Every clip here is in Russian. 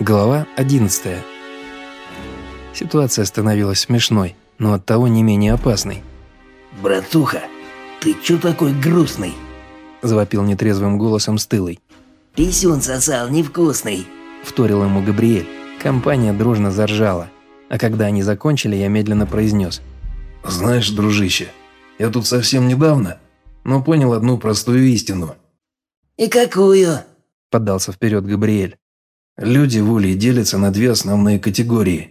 Глава 11. Ситуация становилась смешной, но оттого не менее опасной. «Братуха, ты чё такой грустный?» – завопил нетрезвым голосом стылый. «Писюн сосал невкусный!» – вторил ему Габриэль. Компания дружно заржала. А когда они закончили, я медленно произнес. «Знаешь, дружище, я тут совсем недавно, но понял одну простую истину». «И какую?» – поддался вперед Габриэль. Люди волей делятся на две основные категории.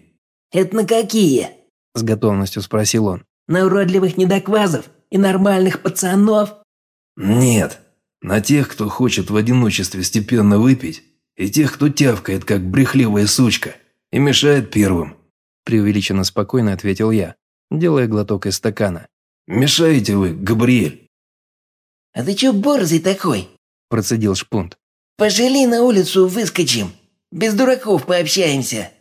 «Это на какие?» – с готовностью спросил он. «На уродливых недоквазов и нормальных пацанов?» «Нет, на тех, кто хочет в одиночестве степенно выпить, и тех, кто тявкает, как брехливая сучка, и мешает первым», – преувеличенно спокойно ответил я, делая глоток из стакана. «Мешаете вы, Габриэль?» «А ты чё борзый такой?» – процедил Шпунт. «Пожили на улицу выскочим. Без дураков пообщаемся».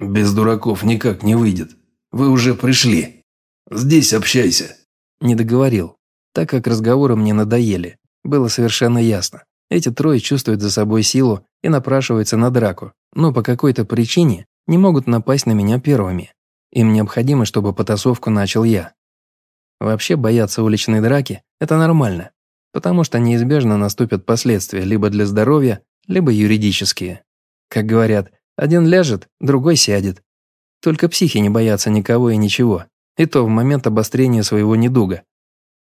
«Без дураков никак не выйдет. Вы уже пришли. Здесь общайся». Не договорил, так как разговоры мне надоели. Было совершенно ясно. Эти трое чувствуют за собой силу и напрашиваются на драку, но по какой-то причине не могут напасть на меня первыми. Им необходимо, чтобы потасовку начал я. Вообще бояться уличной драки – это нормально, потому что неизбежно наступят последствия либо для здоровья, либо юридические. Как говорят, один ляжет, другой сядет. Только психи не боятся никого и ничего, и то в момент обострения своего недуга.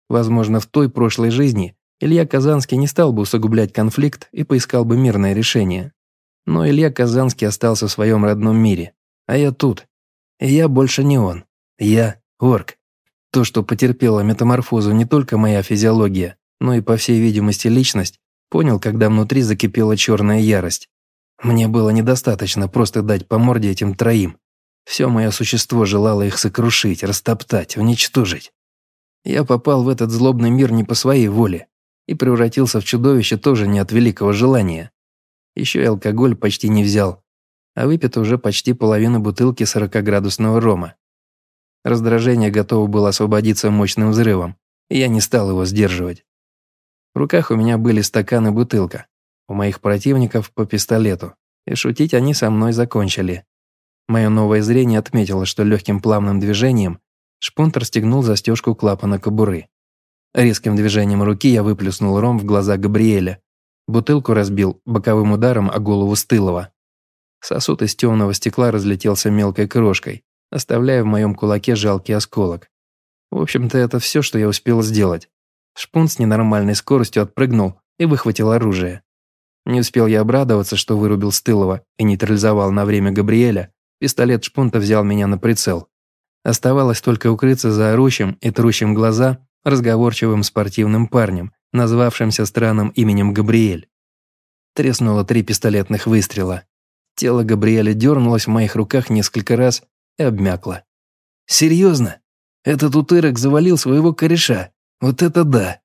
Возможно, в той прошлой жизни Илья Казанский не стал бы усугублять конфликт и поискал бы мирное решение. Но Илья Казанский остался в своем родном мире, а я тут. И я больше не он. Я орк. То, что потерпела метаморфозу не только моя физиология, но и, по всей видимости, личность, понял, когда внутри закипела черная ярость. Мне было недостаточно просто дать по морде этим троим. Все мое существо желало их сокрушить, растоптать, уничтожить. Я попал в этот злобный мир не по своей воле и превратился в чудовище тоже не от великого желания. Еще и алкоголь почти не взял, а выпито уже почти половина бутылки 40-градусного рома. Раздражение готово было освободиться мощным взрывом, и я не стал его сдерживать. В руках у меня были стакан и бутылка, у моих противников по пистолету, и шутить они со мной закончили. Мое новое зрение отметило, что легким плавным движением шпунт расстегнул застежку клапана кобуры. Резким движением руки я выплюснул ром в глаза Габриэля. Бутылку разбил боковым ударом о голову Стылова. Сосуд из темного стекла разлетелся мелкой крошкой, оставляя в моем кулаке жалкий осколок. В общем-то, это все, что я успел сделать. Шпунт с ненормальной скоростью отпрыгнул и выхватил оружие. Не успел я обрадоваться, что вырубил Стылова и нейтрализовал на время Габриэля, пистолет шпунта взял меня на прицел. Оставалось только укрыться за орущим и трущим глаза разговорчивым спортивным парнем, назвавшимся странным именем Габриэль. Треснуло три пистолетных выстрела. Тело Габриэля дернулось в моих руках несколько раз и обмякло. «Серьезно? Этот утырок завалил своего кореша. Вот это да!»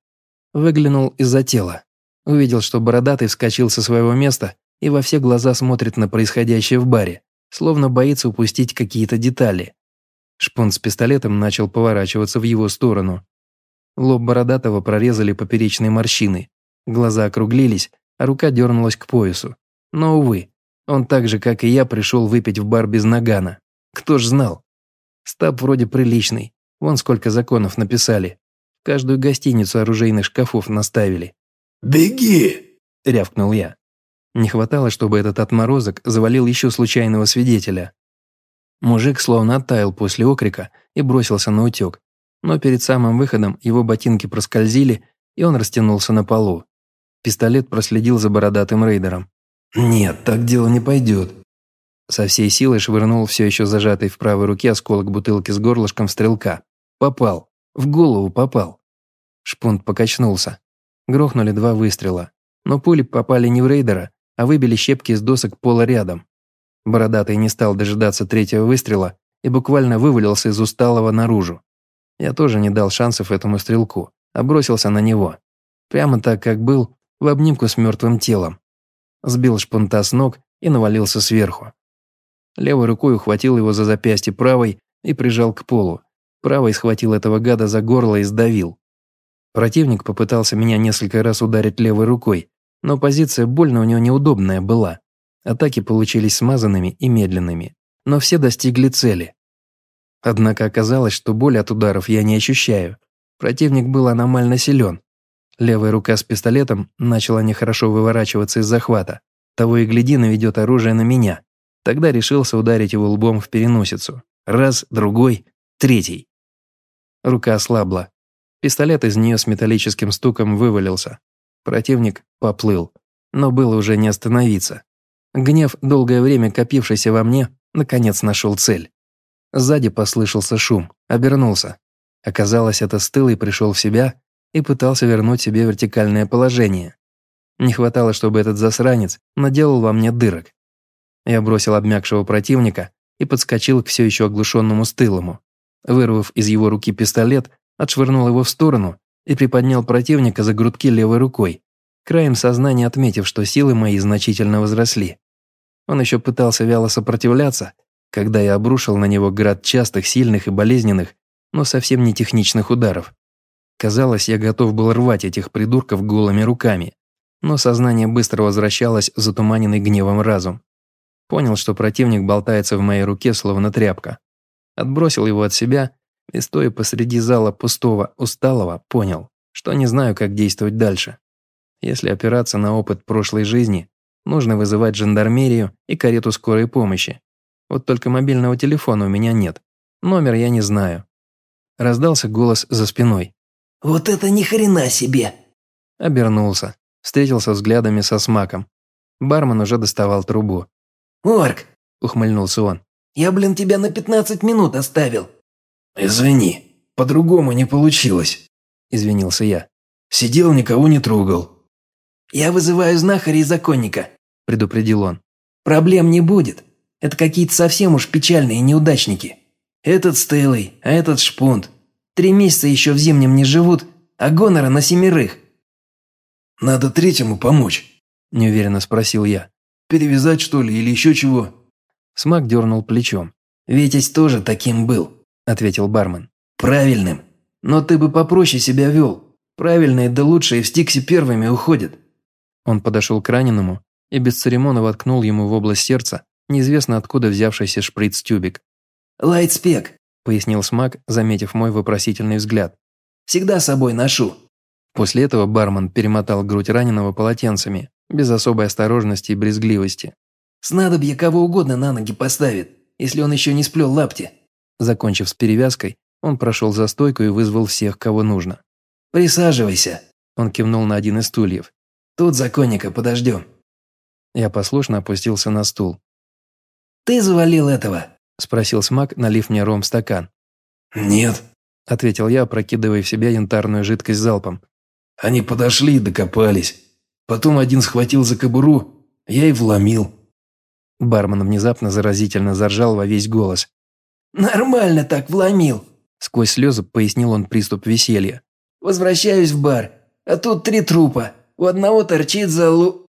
Выглянул из-за тела. Увидел, что Бородатый вскочил со своего места и во все глаза смотрит на происходящее в баре, словно боится упустить какие-то детали. Шпун с пистолетом начал поворачиваться в его сторону. Лоб Бородатого прорезали поперечные морщины, глаза округлились, а рука дернулась к поясу. Но, увы, он так же, как и я, пришел выпить в бар без нагана. Кто ж знал? Стаб вроде приличный, вон сколько законов написали. Каждую гостиницу оружейных шкафов наставили. «Беги!» – рявкнул я. Не хватало, чтобы этот отморозок завалил еще случайного свидетеля. Мужик словно оттаял после окрика и бросился на утек. Но перед самым выходом его ботинки проскользили, и он растянулся на полу. Пистолет проследил за бородатым рейдером. «Нет, так дело не пойдет». Со всей силой швырнул все еще зажатый в правой руке осколок бутылки с горлышком стрелка. Попал. В голову попал. Шпунт покачнулся. Грохнули два выстрела, но пули попали не в рейдера, а выбили щепки из досок пола рядом. Бородатый не стал дожидаться третьего выстрела и буквально вывалился из усталого наружу. Я тоже не дал шансов этому стрелку, а бросился на него. Прямо так, как был, в обнимку с мертвым телом. Сбил шпунта с ног и навалился сверху. Левой рукой ухватил его за запястье правой и прижал к полу. Правой схватил этого гада за горло и сдавил. Противник попытался меня несколько раз ударить левой рукой, но позиция больно у него неудобная была. Атаки получились смазанными и медленными, но все достигли цели. Однако оказалось, что боли от ударов я не ощущаю. Противник был аномально силен. Левая рука с пистолетом начала нехорошо выворачиваться из захвата. Того и гляди наведет оружие на меня. Тогда решился ударить его лбом в переносицу. Раз, другой, третий. Рука ослабла. Пистолет из нее с металлическим стуком вывалился. Противник поплыл. Но было уже не остановиться. Гнев, долгое время копившийся во мне, наконец нашел цель. Сзади послышался шум, обернулся. Оказалось, это стылый пришел в себя и пытался вернуть себе вертикальное положение. Не хватало, чтобы этот засранец наделал во мне дырок. Я бросил обмякшего противника и подскочил к все еще оглушенному стылому. Вырвав из его руки пистолет, отшвырнул его в сторону и приподнял противника за грудки левой рукой, краем сознания отметив, что силы мои значительно возросли. Он еще пытался вяло сопротивляться, когда я обрушил на него град частых, сильных и болезненных, но совсем не техничных ударов. Казалось, я готов был рвать этих придурков голыми руками, но сознание быстро возвращалось затуманенный гневом разум. Понял, что противник болтается в моей руке, словно тряпка. Отбросил его от себя и, стоя посреди зала пустого, усталого, понял, что не знаю, как действовать дальше. Если опираться на опыт прошлой жизни, Нужно вызывать жандармерию и карету скорой помощи. Вот только мобильного телефона у меня нет. Номер я не знаю. Раздался голос за спиной. «Вот это ни хрена себе!» Обернулся. Встретился взглядами со смаком. Бармен уже доставал трубу. «Орк!» – ухмыльнулся он. «Я, блин, тебя на 15 минут оставил». «Извини, по-другому не получилось», – извинился я. «Сидел, никого не трогал». «Я вызываю знахаря и законника предупредил он. «Проблем не будет. Это какие-то совсем уж печальные неудачники. Этот стылый, а этот шпунт. Три месяца еще в зимнем не живут, а гонора на семерых». «Надо третьему помочь», – неуверенно спросил я. «Перевязать, что ли, или еще чего?» Смак дернул плечом. «Витязь тоже таким был», – ответил бармен. «Правильным. Но ты бы попроще себя вел. Правильные да лучшие в Стиксе первыми уходят». Он подошел к раненому и без церемоний воткнул ему в область сердца неизвестно откуда взявшийся шприц-тюбик. «Лайтспек», – пояснил Смак, заметив мой вопросительный взгляд. «Всегда с собой ношу». После этого бармен перемотал грудь раненого полотенцами, без особой осторожности и брезгливости. «Снадобье кого угодно на ноги поставит, если он еще не сплел лапти». Закончив с перевязкой, он прошел за стойку и вызвал всех, кого нужно. «Присаживайся», – он кивнул на один из стульев. «Тут законника подождем». Я послушно опустился на стул. «Ты завалил этого?» – спросил Смак, налив мне ром в стакан. «Нет», – ответил я, прокидывая в себя янтарную жидкость залпом. «Они подошли и докопались. Потом один схватил за кобуру, я и вломил». Бармен внезапно заразительно заржал во весь голос. «Нормально так вломил», – сквозь слезы пояснил он приступ веселья. «Возвращаюсь в бар, а тут три трупа. У одного торчит за лу...»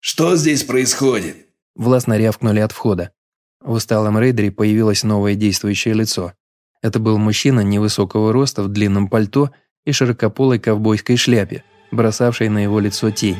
«Что здесь происходит?» Властно рявкнули от входа. В усталом рейдере появилось новое действующее лицо. Это был мужчина невысокого роста в длинном пальто и широкополой ковбойской шляпе, бросавшей на его лицо тень.